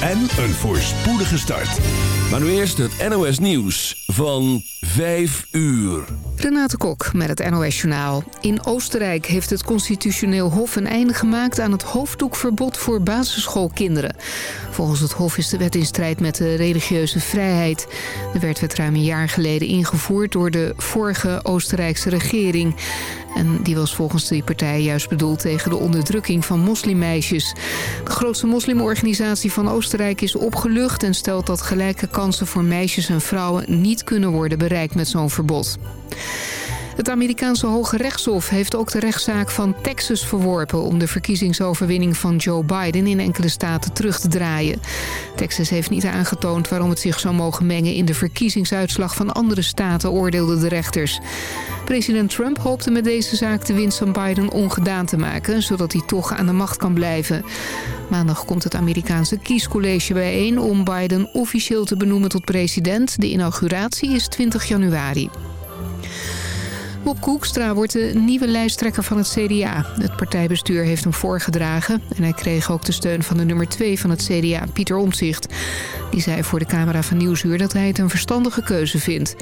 en een voorspoedige start. Maar nu eerst het NOS Nieuws van 5 uur. Renate Kok met het NOS Journaal. In Oostenrijk heeft het constitutioneel hof een einde gemaakt... aan het hoofddoekverbod voor basisschoolkinderen. Volgens het hof is de wet in strijd met de religieuze vrijheid. De wet werd ruim een jaar geleden ingevoerd... door de vorige Oostenrijkse regering. En die was volgens die partij juist bedoeld tegen de onderdrukking van moslimmeisjes. De grootste moslimorganisatie van Oostenrijk is opgelucht... en stelt dat gelijke kansen voor meisjes en vrouwen niet kunnen worden bereikt met zo'n verbod. Het Amerikaanse Hoge Rechtshof heeft ook de rechtszaak van Texas verworpen... om de verkiezingsoverwinning van Joe Biden in enkele staten terug te draaien. Texas heeft niet aangetoond waarom het zich zou mogen mengen... in de verkiezingsuitslag van andere staten, oordeelden de rechters. President Trump hoopte met deze zaak de winst van Biden ongedaan te maken... zodat hij toch aan de macht kan blijven. Maandag komt het Amerikaanse kiescollege bijeen... om Biden officieel te benoemen tot president. De inauguratie is 20 januari. Bob Koekstra wordt de nieuwe lijsttrekker van het CDA. Het partijbestuur heeft hem voorgedragen... en hij kreeg ook de steun van de nummer 2 van het CDA, Pieter Omtzigt. Die zei voor de camera van Nieuwsuur dat hij het een verstandige keuze vindt.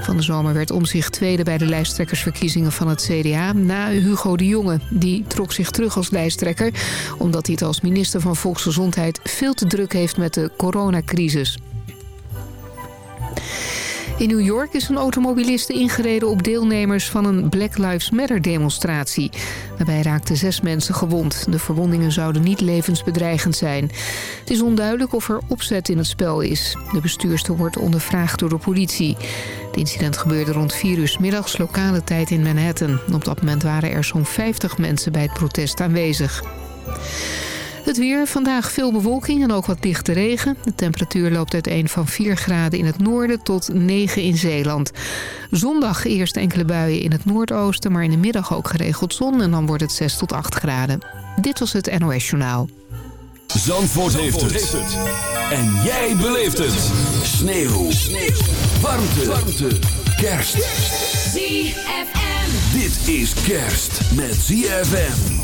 Van de zomer werd Omtzigt tweede bij de lijsttrekkersverkiezingen van het CDA... na Hugo de Jonge. Die trok zich terug als lijsttrekker... omdat hij het als minister van Volksgezondheid veel te druk heeft met de coronacrisis. In New York is een automobiliste ingereden op deelnemers van een Black Lives Matter demonstratie. Daarbij raakten zes mensen gewond. De verwondingen zouden niet levensbedreigend zijn. Het is onduidelijk of er opzet in het spel is. De bestuurster wordt ondervraagd door de politie. Het incident gebeurde rond 4 uur middags lokale tijd in Manhattan. Op dat moment waren er zo'n 50 mensen bij het protest aanwezig. Het weer, vandaag veel bewolking en ook wat lichte regen. De temperatuur loopt uiteen van 4 graden in het noorden tot 9 in Zeeland. Zondag eerst enkele buien in het noordoosten, maar in de middag ook geregeld zon... en dan wordt het 6 tot 8 graden. Dit was het NOS Journaal. Zandvoort, heeft, het. En jij beleeft het. Sneeuw. Sneeuw. Warmte. Warmte. Kerst. ZFM. Dit is kerst met ZFM.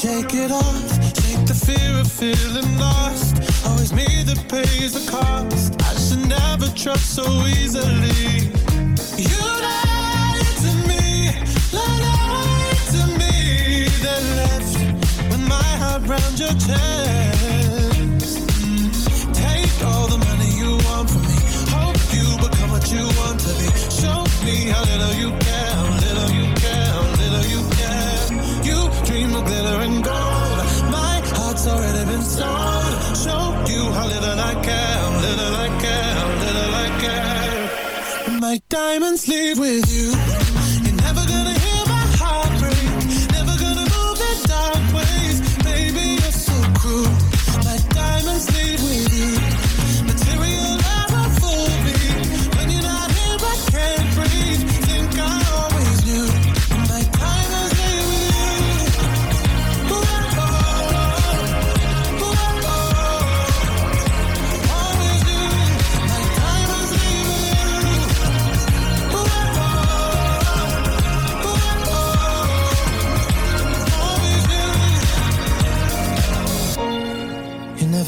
Shake it off. Shake the fear of feeling lost. Always me that pays the cost. I should never trust so easily. You lied to me, lied to me, then left with my heart round your chest. Take all the money you want from me. Hope you become what you want to be. Show me how little you care, dream of glitter and gold. My heart's already been sold. Show you how little I care, little I care, little I care. My diamonds leave with you.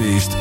feest.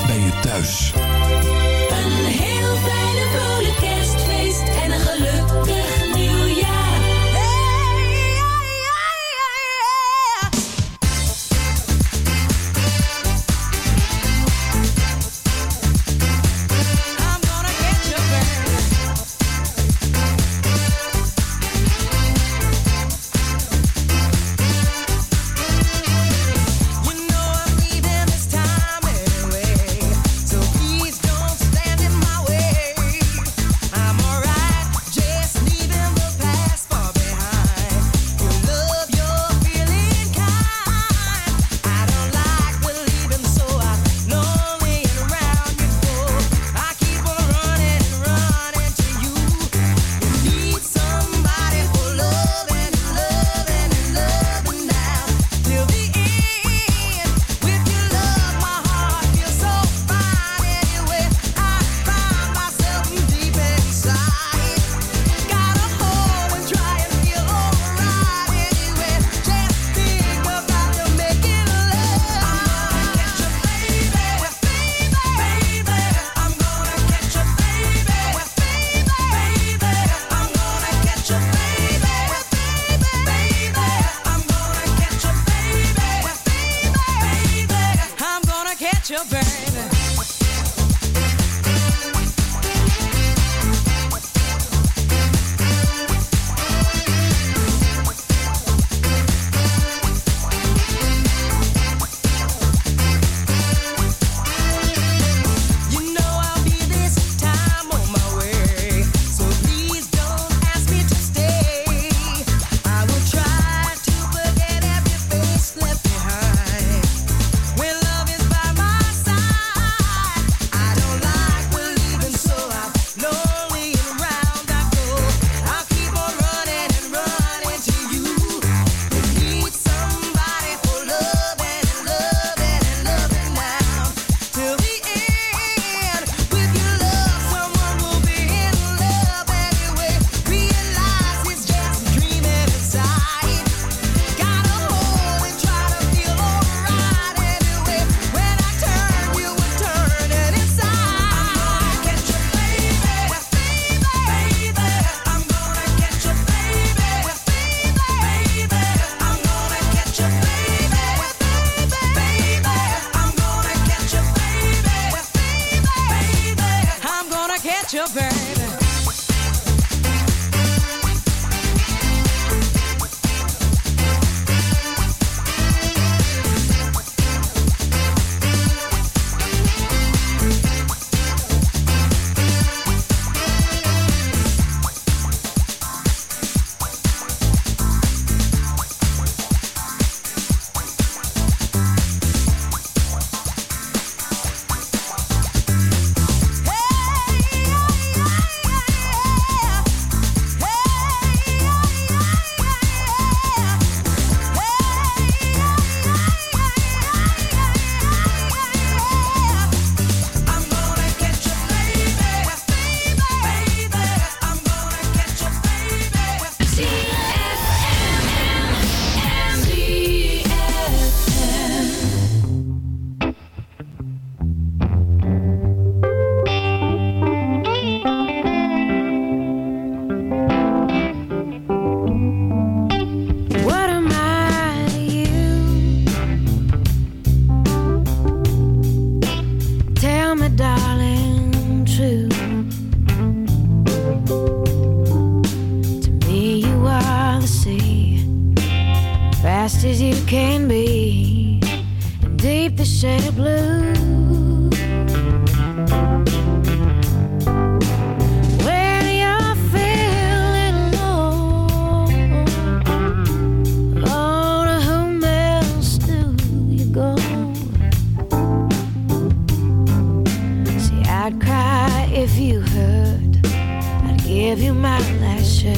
give you my last share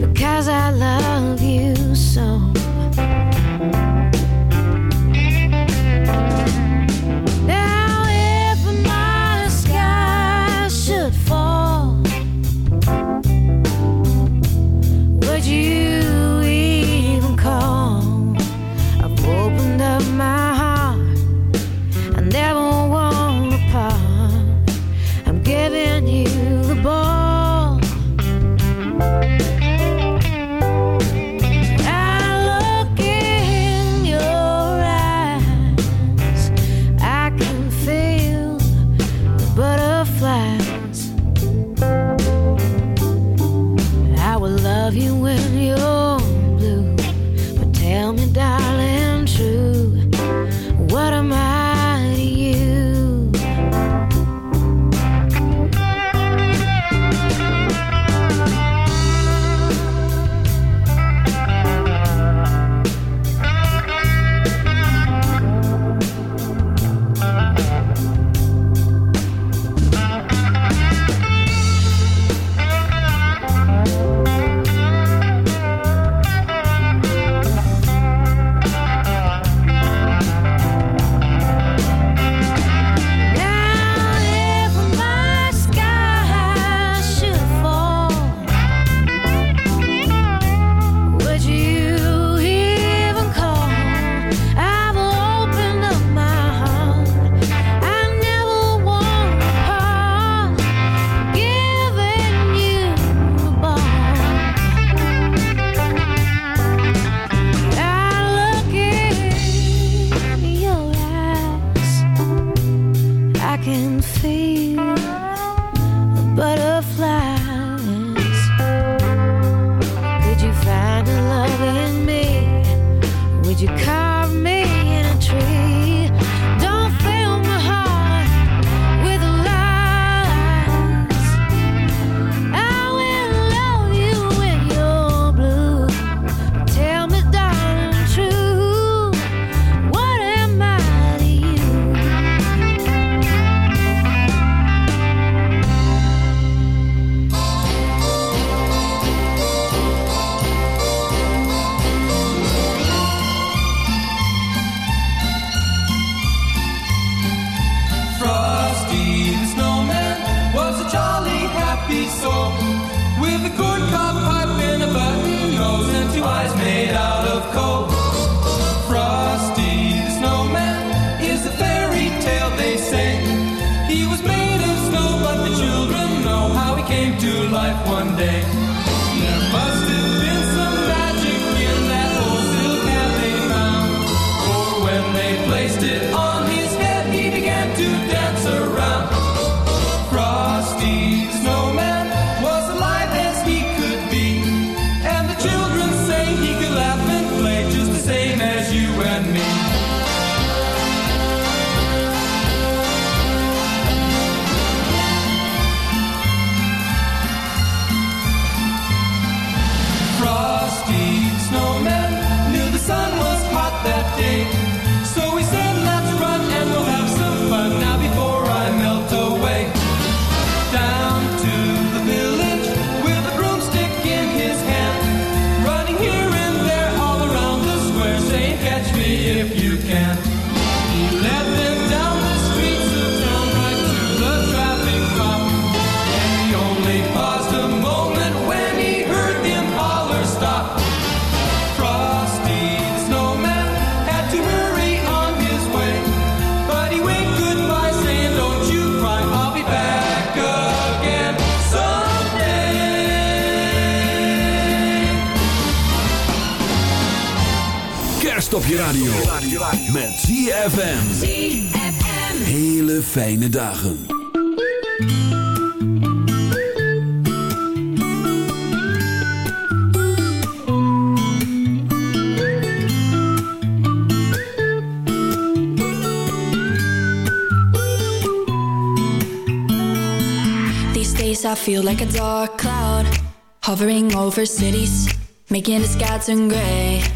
because I love you. Je radio. Met ZFM. Hele fijne dagen. These days I feel like a dark cloud hovering over cities, making the sky turn gray.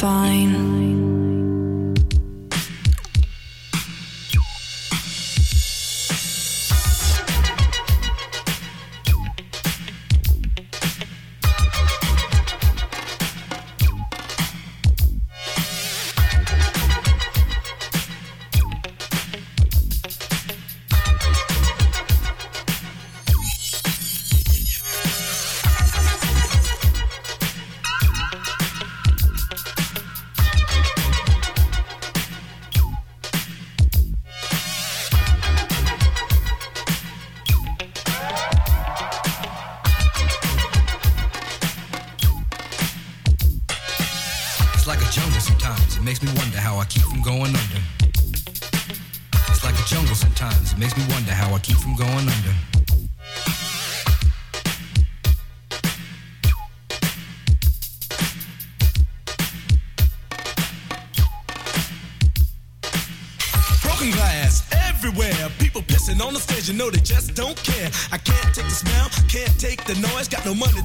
Fine.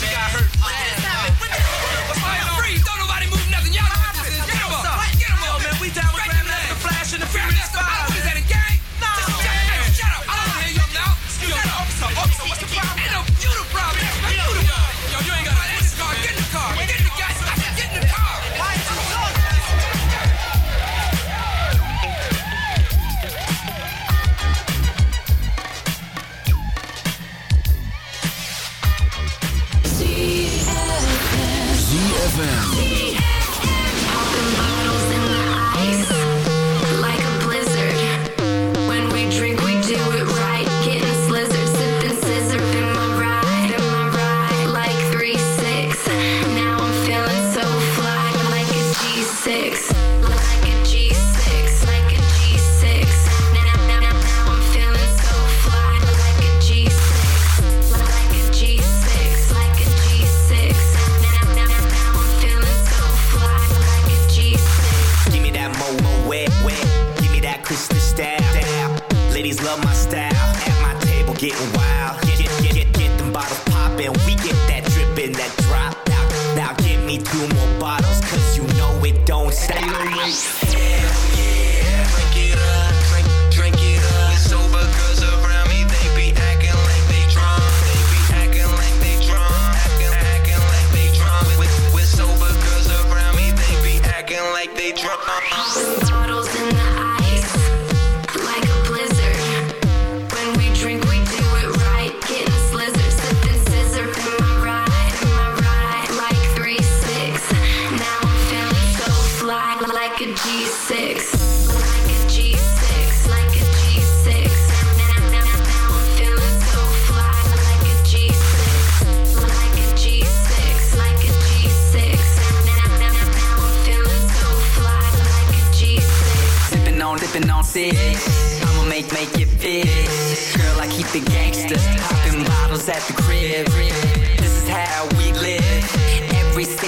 She got hurt. What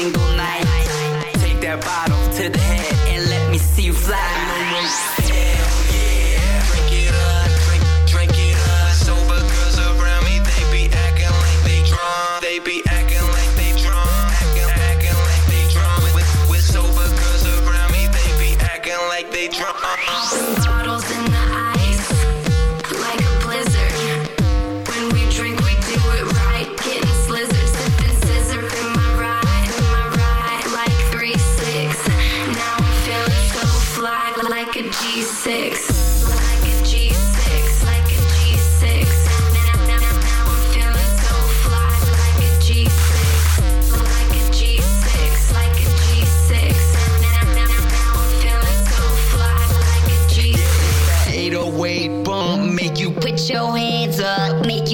single night. Take that bottle to the head and let me see you fly.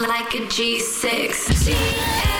like a G6. G-A-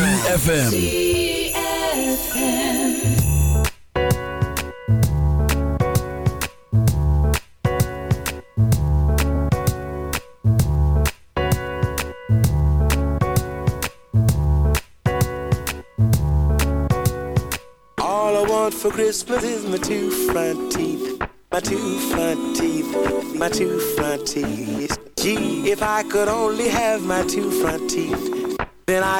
ZFM. for Christmas is my two front teeth. My two front teeth. My two front teeth. Gee, if I could only have my two front teeth, then I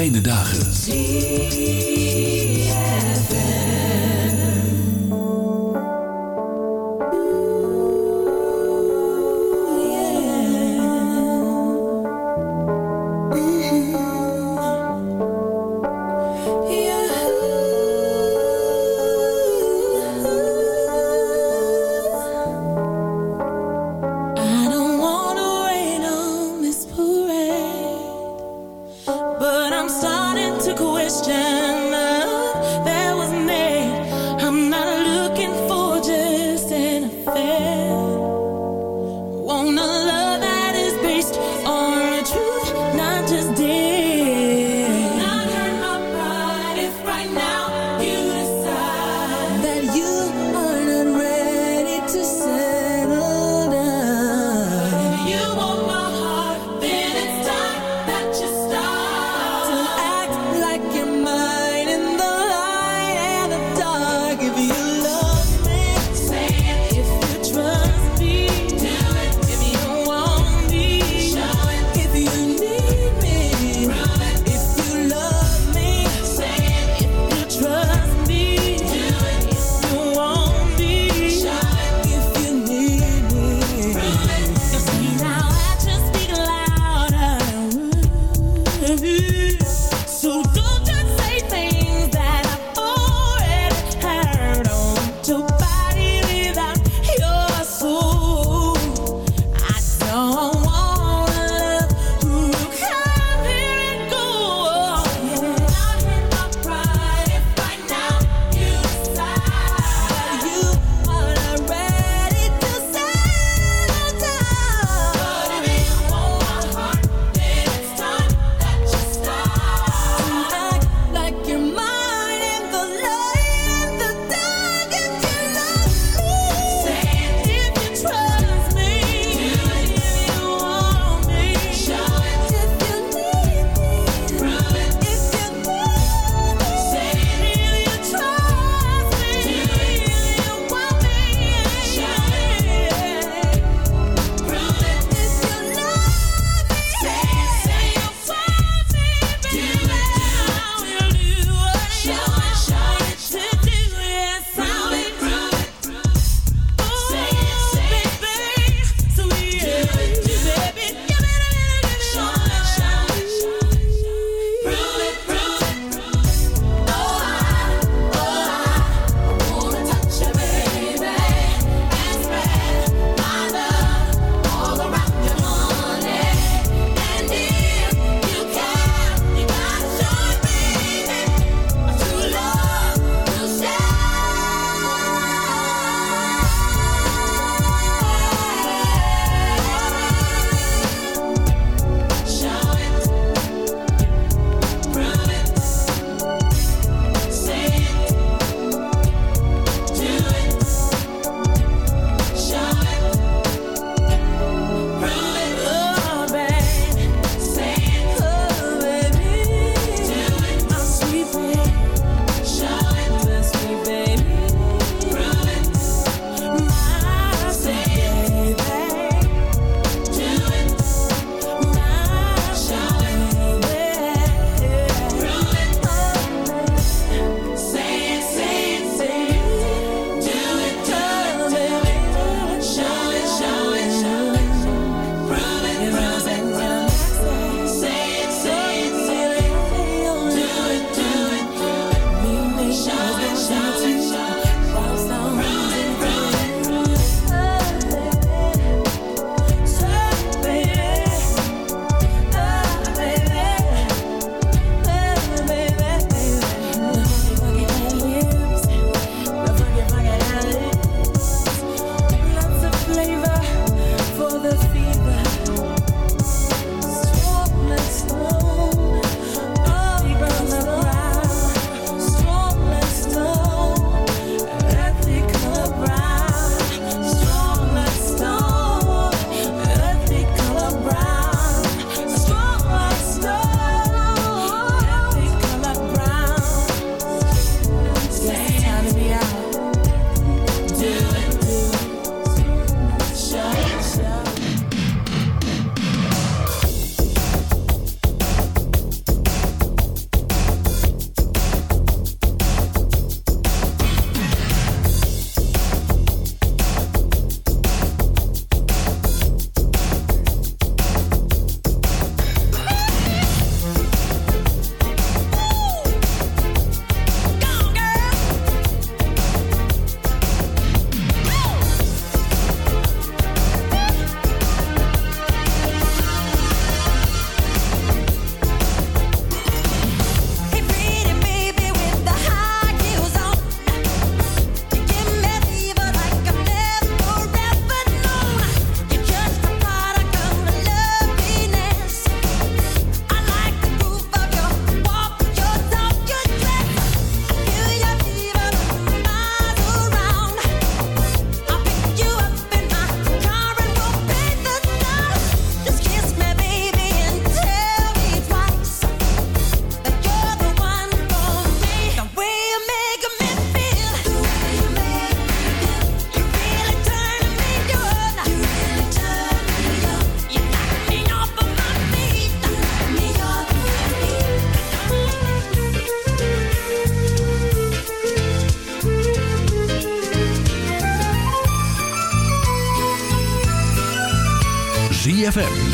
fijne dagen.